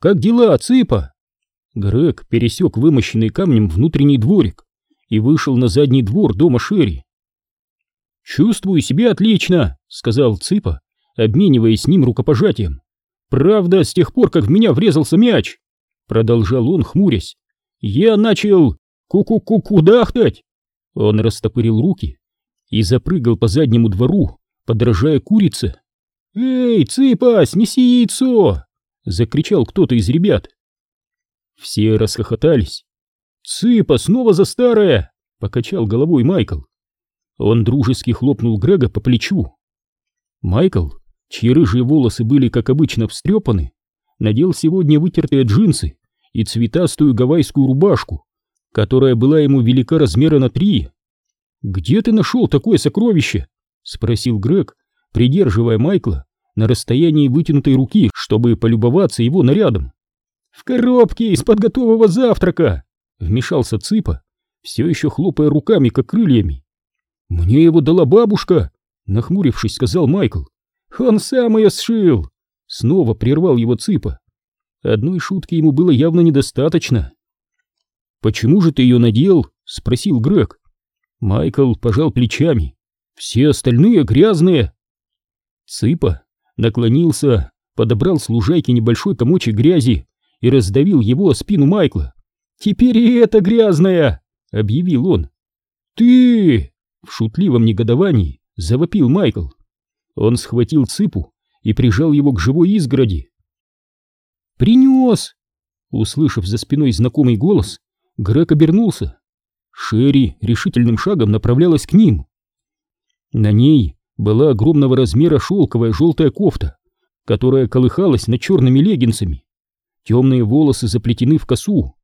Как дела, Цыпа?» Грег пересек вымощенный камнем внутренний дворик и вышел на задний двор дома Шерри. «Чувствую себя отлично», — сказал Цыпа, обмениваясь с ним рукопожатием. «Правда, с тех пор, как в меня врезался мяч», — продолжал он, хмурясь, — «я начал ку-ку-ку-кудахтать». Он растопырил руки и запрыгал по заднему двору, подражая курице. «Эй, Цыпа, снеси яйцо!» — закричал кто-то из ребят. Все расхохотались. «Цыпа, снова за старое!» — покачал головой Майкл. Он дружески хлопнул Грега по плечу. Майкл, чьи рыжие волосы были, как обычно, встрепаны, надел сегодня вытертые джинсы и цветастую гавайскую рубашку, которая была ему велика размера на три. «Где ты нашел такое сокровище?» — спросил Грег, придерживая Майкла на расстоянии вытянутой руки, чтобы полюбоваться его нарядом. «В коробке из-под готового завтрака!» — вмешался Цыпа, все еще хлопая руками, как крыльями. «Мне его дала бабушка!» — нахмурившись, сказал Майкл. «Он сам ее сшил!» Снова прервал его Цыпа. Одной шутки ему было явно недостаточно. «Почему же ты ее надел?» — спросил Грег. Майкл пожал плечами. «Все остальные грязные!» Цыпа наклонился, подобрал с лужайки небольшой комочек грязи и раздавил его о спину Майкла. «Теперь и это грязное!» — объявил он. «Ты!» — в шутливом негодовании завопил Майкл. Он схватил цыпу и прижал его к живой изгороди. «Принес!» Услышав за спиной знакомый голос, Грег обернулся. Шерри решительным шагом направлялась к ним. На ней была огромного размера шелковая желтая кофта, которая колыхалась над черными леггинсами. Темные волосы заплетены в косу.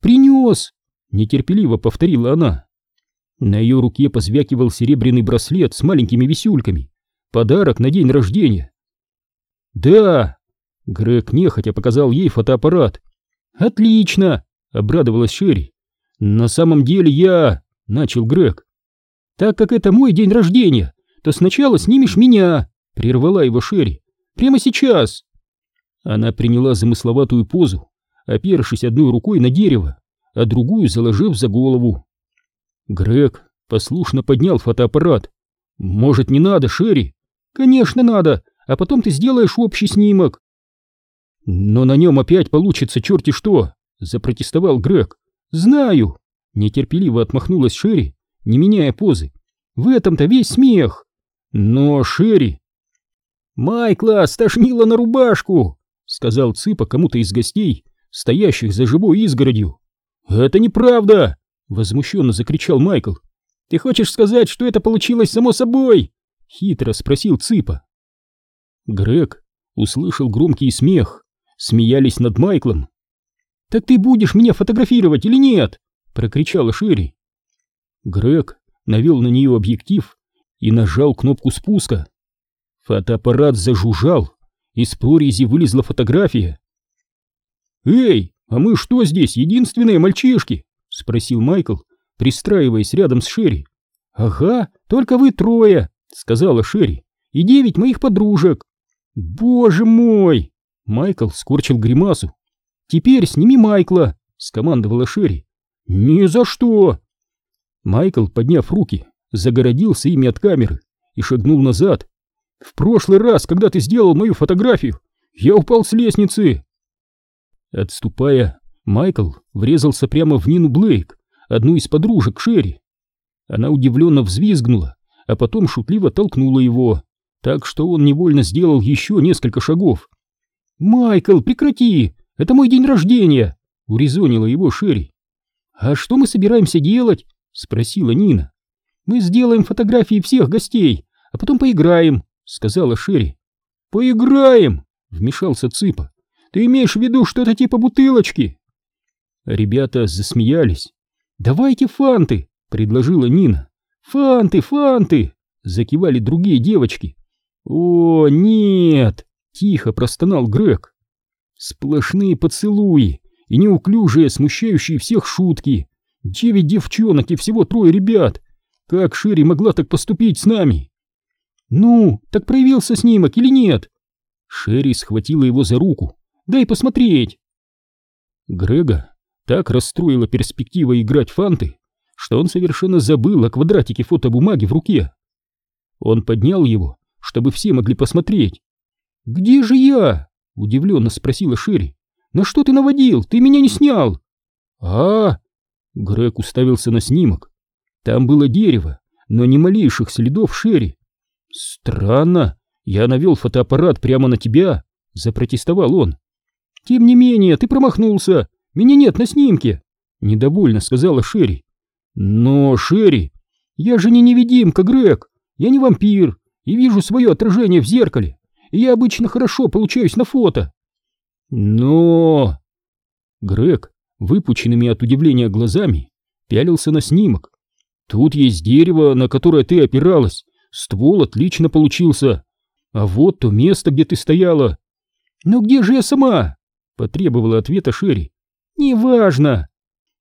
«Принес!» — нетерпеливо повторила она. На ее руке позвякивал серебряный браслет с маленькими висюльками. Подарок на день рождения. «Да!» — Грег нехотя показал ей фотоаппарат. «Отлично!» — обрадовалась Шерри. «На самом деле я...» — начал Грег. «Так как это мой день рождения, то сначала снимешь меня!» — прервала его Шерри. «Прямо сейчас!» Она приняла замысловатую позу, опершись одной рукой на дерево, а другую заложив за голову. Грег послушно поднял фотоаппарат. «Может, не надо, Шерри?» «Конечно надо, а потом ты сделаешь общий снимок». «Но на нем опять получится черти что!» — запротестовал Грег. «Знаю!» — нетерпеливо отмахнулась Шерри, не меняя позы. «В этом-то весь смех!» «Но, Шерри...» «Майкла стошнило на рубашку!» — сказал Цыпа кому-то из гостей, стоящих за живой изгородью. «Это неправда!» — возмущенно закричал Майкл. «Ты хочешь сказать, что это получилось само собой?» — хитро спросил Цыпа. Грег услышал громкий смех, смеялись над Майклом. «Так ты будешь меня фотографировать или нет?» — прокричала Шерри. Грег навел на нее объектив и нажал кнопку спуска. Фотоаппарат зажужжал, из прорези вылезла фотография. «Эй, а мы что здесь, единственные мальчишки?» — спросил Майкл, пристраиваясь рядом с Шерри. «Ага, только вы трое», — сказала Шерри, — «и девять моих подружек». «Боже мой!» — Майкл скорчил гримасу. «Теперь сними Майкла», — скомандовала Шерри. «Ни за что!» Майкл, подняв руки, загородился ими от камеры и шагнул назад, в прошлый раз, когда ты сделал мою фотографию, я упал с лестницы. Отступая, Майкл врезался прямо в Нину Блейк, одну из подружек Шерри. Она удивленно взвизгнула, а потом шутливо толкнула его, так что он невольно сделал еще несколько шагов. «Майкл, прекрати! Это мой день рождения!» — урезонила его Шерри. «А что мы собираемся делать?» — спросила Нина. «Мы сделаем фотографии всех гостей, а потом поиграем. — сказала Шерри. «Поиграем!» — вмешался Цыпа. «Ты имеешь в виду что-то типа бутылочки?» Ребята засмеялись. «Давайте фанты!» — предложила Нина. «Фанты, фанты!» — закивали другие девочки. «О, нет!» — тихо простонал Грег. Сплошные поцелуи и неуклюжие, смущающие всех шутки. Девять девчонок и всего трое ребят. Как Шерри могла так поступить с нами? «Ну, так проявился снимок или нет?» Шерри схватила его за руку. «Дай посмотреть!» Грега так расстроила перспектива играть фанты, что он совершенно забыл о квадратике фотобумаги в руке. Он поднял его, чтобы все могли посмотреть. «Где же я?» — удивленно спросила Шерри. «На что ты наводил? Ты меня не снял!» а Грег уставился на снимок. Там было дерево, но ни малейших следов Шерри. «Странно, я навел фотоаппарат прямо на тебя», — запротестовал он. «Тем не менее, ты промахнулся, меня нет на снимке», — недовольно сказала Шерри. «Но, Шерри, я же не невидимка, Грег, я не вампир и вижу свое отражение в зеркале, и я обычно хорошо получаюсь на фото». «Но...» Грег, выпученными от удивления глазами, пялился на снимок. «Тут есть дерево, на которое ты опиралась, ствол отлично получился, а вот то место, где ты стояла». «Но где же я сама?» — потребовала ответа Шерри. «Неважно!»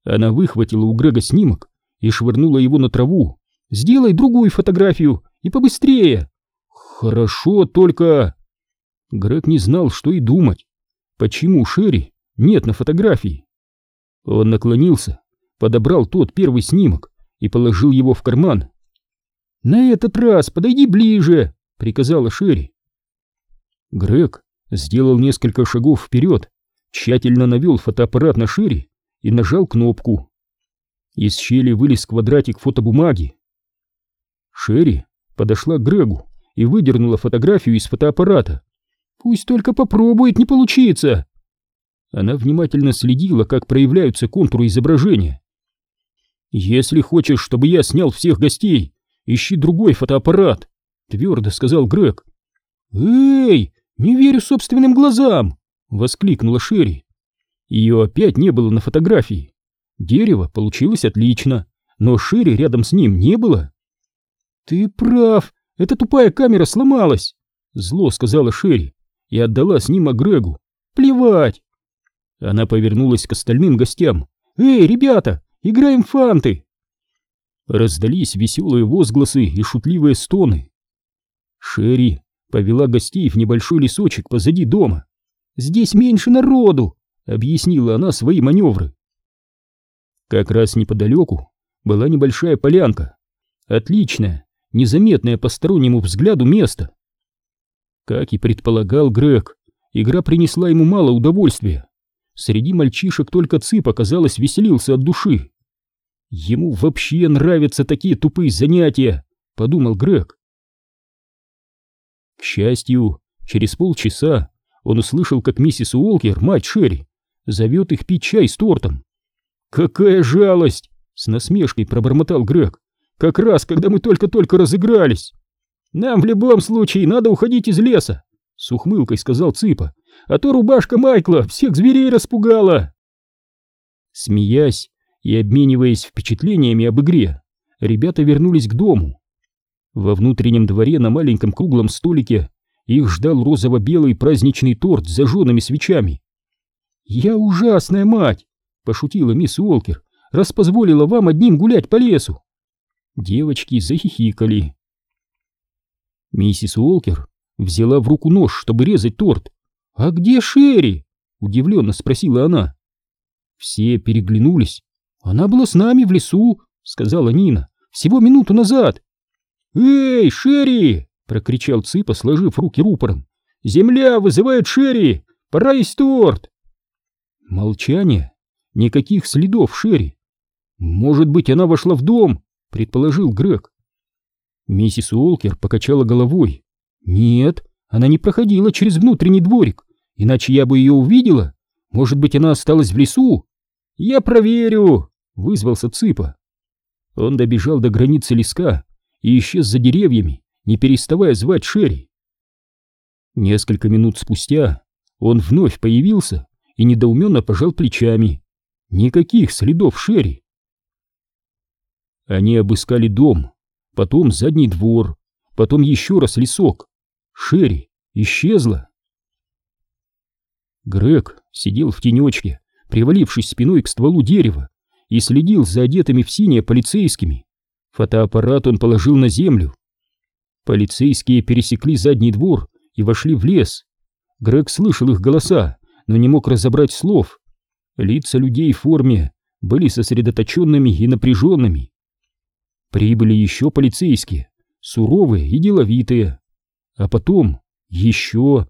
Она выхватила у Грега снимок и швырнула его на траву. «Сделай другую фотографию и побыстрее!» «Хорошо, только...» Грег не знал, что и думать. Почему Шерри нет на фотографии? Он наклонился, подобрал тот первый снимок и положил его в карман. «На этот раз подойди ближе!» — приказала Шерри. Грег сделал несколько шагов вперед, тщательно навел фотоаппарат на шире и нажал кнопку. Из щели вылез квадратик фотобумаги. Шерри подошла к Грегу и выдернула фотографию из фотоаппарата. «Пусть только попробует не получиться!» Она внимательно следила, как проявляются контуры изображения. «Если хочешь, чтобы я снял всех гостей, ищи другой фотоаппарат», — твердо сказал Грег. «Эй, не верю собственным глазам!» Воскликнула Шерри. Ее опять не было на фотографии. Дерево получилось отлично, но Шерри рядом с ним не было. «Ты прав, эта тупая камера сломалась!» Зло сказала Шерри и отдала снимок Грегу. «Плевать!» Она повернулась к остальным гостям. «Эй, ребята, играем фанты!» Раздались веселые возгласы и шутливые стоны. Шерри повела гостей в небольшой лесочек позади дома. Здесь меньше народу!» — объяснила она свои маневры. Как раз неподалеку была небольшая полянка. Отличное, незаметное постороннему взгляду место. Как и предполагал Грег, игра принесла ему мало удовольствия. Среди мальчишек только Цып, оказалось, веселился от души. «Ему вообще нравятся такие тупые занятия», — подумал Грег. К счастью, через полчаса он услышал, как миссис Уолкер, мать Шерри, зовет их пить чай с тортом. «Какая жалость!» — с насмешкой пробормотал Грег. «Как раз, когда мы только-только разыгрались!» «Нам в любом случае надо уходить из леса!» — с ухмылкой сказал Цыпа. «А то рубашка Майкла всех зверей распугала!» Смеясь и обмениваясь впечатлениями об игре, ребята вернулись к дому. Во внутреннем дворе на маленьком круглом столике их ждал розово-белый праздничный торт с зажженными свечами. «Я ужасная мать!» — пошутила мисс Уолкер, «раз позволила вам одним гулять по лесу!» Девочки захихикали. Миссис Уолкер взяла в руку нож, чтобы резать торт. «А где Шерри?» — удивленно спросила она. Все переглянулись. «Она была с нами в лесу», — сказала Нина, — «всего минуту назад». «Эй, Шерри!» — прокричал Цыпа, сложив руки рупором. «Земля вызывает Шерри! Пора есть торт!» Молчание. Никаких следов Шерри. «Может быть, она вошла в дом?» — предположил Грег. Миссис Уолкер покачала головой. «Нет, она не проходила через внутренний дворик, иначе я бы ее увидела. Может быть, она осталась в лесу?» «Я проверю!» — вызвался Цыпа. Он добежал до границы леска и исчез за деревьями, не переставая звать Шерри. Несколько минут спустя он вновь появился и недоуменно пожал плечами. Никаких следов Шерри. Они обыскали дом, потом задний двор, потом еще раз лесок. Шерри исчезла. Грег сидел в тенечке, привалившись спиной к стволу дерева, и следил за одетыми в синее полицейскими. Фотоаппарат он положил на землю, Полицейские пересекли задний двор и вошли в лес. Грег слышал их голоса, но не мог разобрать слов. Лица людей в форме были сосредоточенными и напряженными. Прибыли еще полицейские, суровые и деловитые. А потом еще...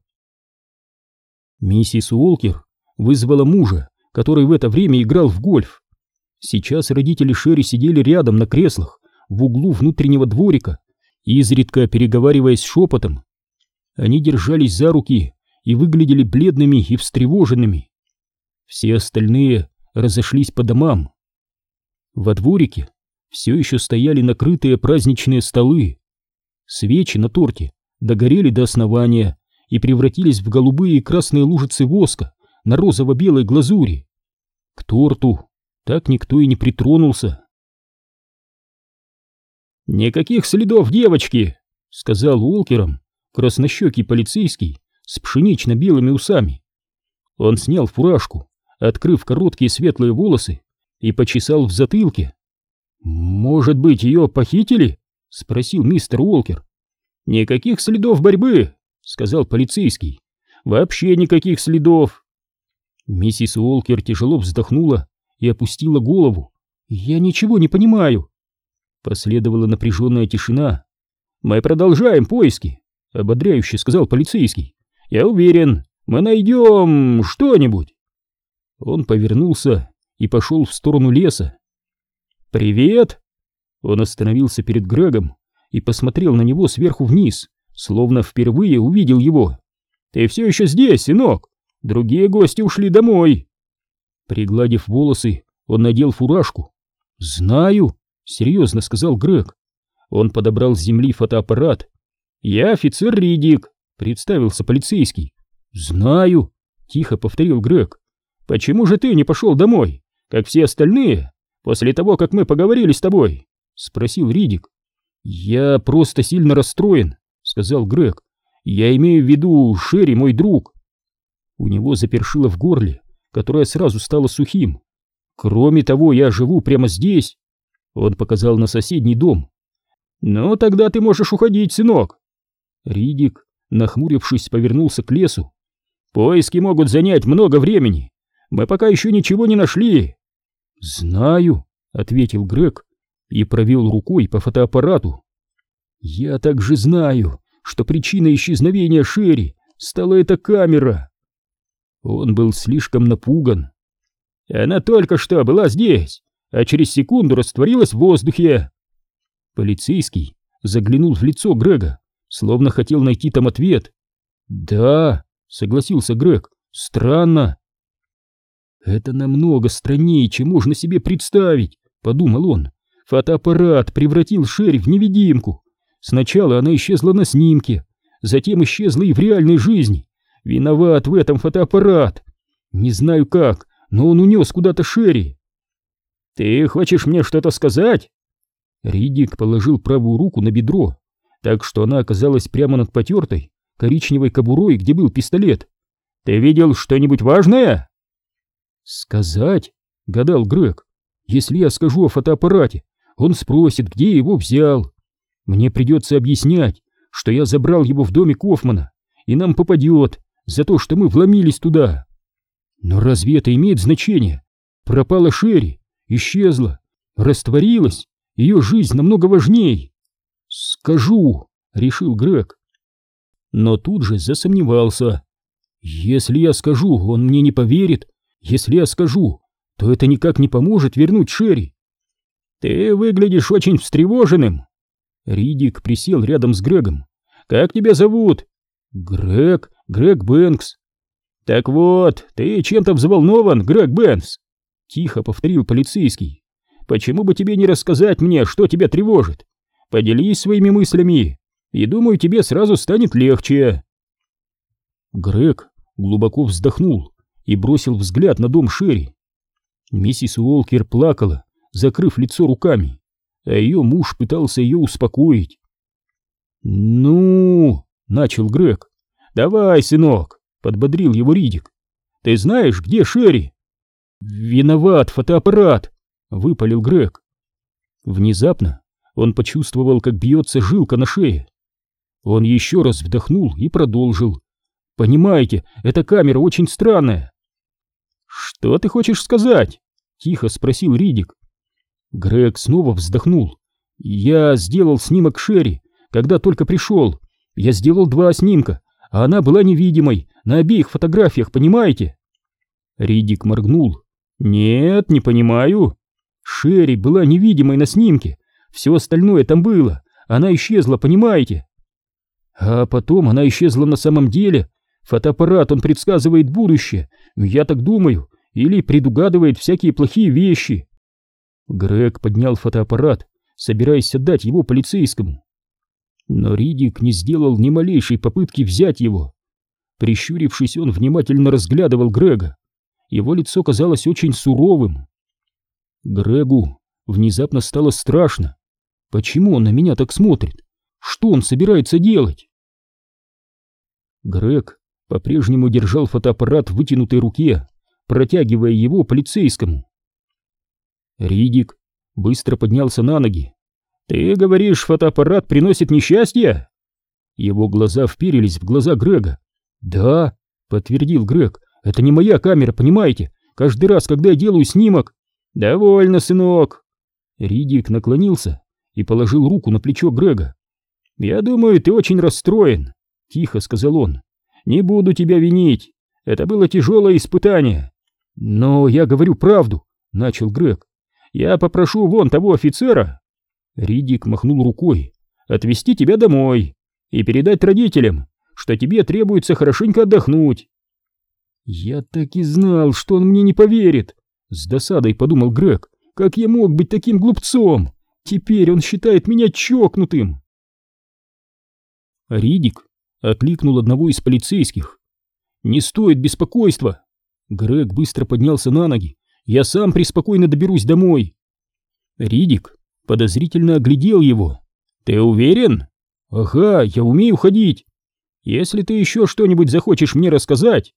Миссис Уолкер вызвала мужа, который в это время играл в гольф. Сейчас родители Шерри сидели рядом на креслах в углу внутреннего дворика, изредка переговариваясь шепотом. Они держались за руки и выглядели бледными и встревоженными. Все остальные разошлись по домам. Во дворике все еще стояли накрытые праздничные столы. Свечи на торте догорели до основания и превратились в голубые и красные лужицы воска на розово-белой глазури. К торту так никто и не притронулся. «Никаких следов девочки!» — сказал Уолкером краснощекий полицейский с пшенично-белыми усами. Он снял фуражку, открыв короткие светлые волосы, и почесал в затылке. «Может быть, ее похитили?» — спросил мистер Уолкер. «Никаких следов борьбы!» — сказал полицейский. «Вообще никаких следов!» Миссис Уолкер тяжело вздохнула и опустила голову. «Я ничего не понимаю!» Последовала напряженная тишина. «Мы продолжаем поиски», — ободряюще сказал полицейский. «Я уверен, мы найдем что-нибудь». Он повернулся и пошел в сторону леса. «Привет!» Он остановился перед Грегом и посмотрел на него сверху вниз, словно впервые увидел его. «Ты все еще здесь, сынок? Другие гости ушли домой!» Пригладив волосы, он надел фуражку. «Знаю!» — серьезно сказал Грег. Он подобрал с земли фотоаппарат. «Я офицер Ридик», — представился полицейский. «Знаю», — тихо повторил Грег. «Почему же ты не пошел домой, как все остальные, после того, как мы поговорили с тобой?» — спросил Ридик. «Я просто сильно расстроен», — сказал Грег. «Я имею в виду Шерри, мой друг». У него запершило в горле, которое сразу стало сухим. «Кроме того, я живу прямо здесь, он показал на соседний дом. «Ну, тогда ты можешь уходить, сынок!» Ридик, нахмурившись, повернулся к лесу. «Поиски могут занять много времени. Мы пока еще ничего не нашли». «Знаю», — ответил Грег и провел рукой по фотоаппарату. «Я также знаю, что причиной исчезновения Шерри стала эта камера». Он был слишком напуган. «Она только что была здесь а через секунду растворилась в воздухе. Полицейский заглянул в лицо Грега, словно хотел найти там ответ. «Да», — согласился Грег, — «странно». «Это намного страннее, чем можно себе представить», — подумал он. «Фотоаппарат превратил Шерри в невидимку. Сначала она исчезла на снимке, затем исчезла и в реальной жизни. Виноват в этом фотоаппарат. Не знаю как, но он унес куда-то Шерри. «Ты хочешь мне что-то сказать?» Ридик положил правую руку на бедро, так что она оказалась прямо над потертой коричневой кобурой, где был пистолет. «Ты видел что-нибудь важное?» «Сказать?» — гадал Грег. «Если я скажу о фотоаппарате, он спросит, где его взял. Мне придется объяснять, что я забрал его в доме Кофмана, и нам попадет за то, что мы вломились туда. Но разве это имеет значение? Пропала Шерри, исчезла, растворилась, ее жизнь намного важней. Скажу, решил Грег. Но тут же засомневался. Если я скажу, он мне не поверит. Если я скажу, то это никак не поможет вернуть Шерри. Ты выглядишь очень встревоженным. Ридик присел рядом с Грегом. Как тебя зовут? Грег, Грег Бэнкс. Так вот, ты чем-то взволнован, Грег Бэнкс. Тихо повторил полицейский. Почему бы тебе не рассказать мне, что тебя тревожит? Поделись своими мыслями, и думаю, тебе сразу станет легче. Грег глубоко вздохнул и бросил взгляд на дом Шерри. Миссис Уолкер плакала, закрыв лицо руками, а ее муж пытался ее успокоить. «Ну...» — начал Грег. «Давай, сынок!» — подбодрил его Ридик. «Ты знаешь, где Шерри?» «Виноват, фотоаппарат!» — выпалил Грег. Внезапно он почувствовал, как бьется жилка на шее. Он еще раз вдохнул и продолжил. «Понимаете, эта камера очень странная». «Что ты хочешь сказать?» — тихо спросил Ридик. Грег снова вздохнул. «Я сделал снимок Шерри, когда только пришел. Я сделал два снимка, а она была невидимой на обеих фотографиях, понимаете?» Ридик моргнул. «Нет, не понимаю. Шерри была невидимой на снимке, все остальное там было, она исчезла, понимаете?» «А потом она исчезла на самом деле. Фотоаппарат, он предсказывает будущее, я так думаю, или предугадывает всякие плохие вещи». Грег поднял фотоаппарат, собираясь отдать его полицейскому. Но Ридик не сделал ни малейшей попытки взять его. Прищурившись, он внимательно разглядывал Грега. Его лицо казалось очень суровым. Грегу внезапно стало страшно. Почему он на меня так смотрит? Что он собирается делать? Грег по-прежнему держал фотоаппарат в вытянутой руке, протягивая его полицейскому. Ридик быстро поднялся на ноги. «Ты говоришь, фотоаппарат приносит несчастье?» Его глаза вперились в глаза Грега. «Да», — подтвердил Грег, — «это не моя камера, понимаете? Каждый раз, когда я делаю снимок...» «Довольно, сынок!» Ридик наклонился и положил руку на плечо Грега. «Я думаю, ты очень расстроен», — тихо сказал он. «Не буду тебя винить. Это было тяжелое испытание». «Но я говорю правду», — начал Грег. «Я попрошу вон того офицера Ридик махнул рукой. «Отвезти тебя домой и передать родителям, что тебе требуется хорошенько отдохнуть». «Я так и знал, что он мне не поверит», — с досадой подумал Грег. «Как я мог быть таким глупцом? Теперь он считает меня чокнутым». Ридик окликнул одного из полицейских. «Не стоит беспокойства!» Грег быстро поднялся на ноги. «Я сам преспокойно доберусь домой!» Ридик подозрительно оглядел его. «Ты уверен?» «Ага, я умею ходить. Если ты еще что-нибудь захочешь мне рассказать...»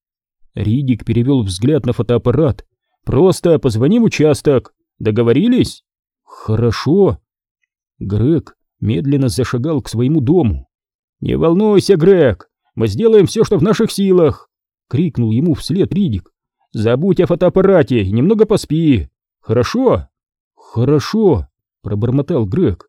Ридик перевел взгляд на фотоаппарат. «Просто позвони в участок. Договорились?» «Хорошо». Грег медленно зашагал к своему дому. «Не волнуйся, Грег, мы сделаем все, что в наших силах!» — крикнул ему вслед Ридик. «Забудь о фотоаппарате немного поспи. Хорошо?» «Хорошо!» Пробормотал Грег.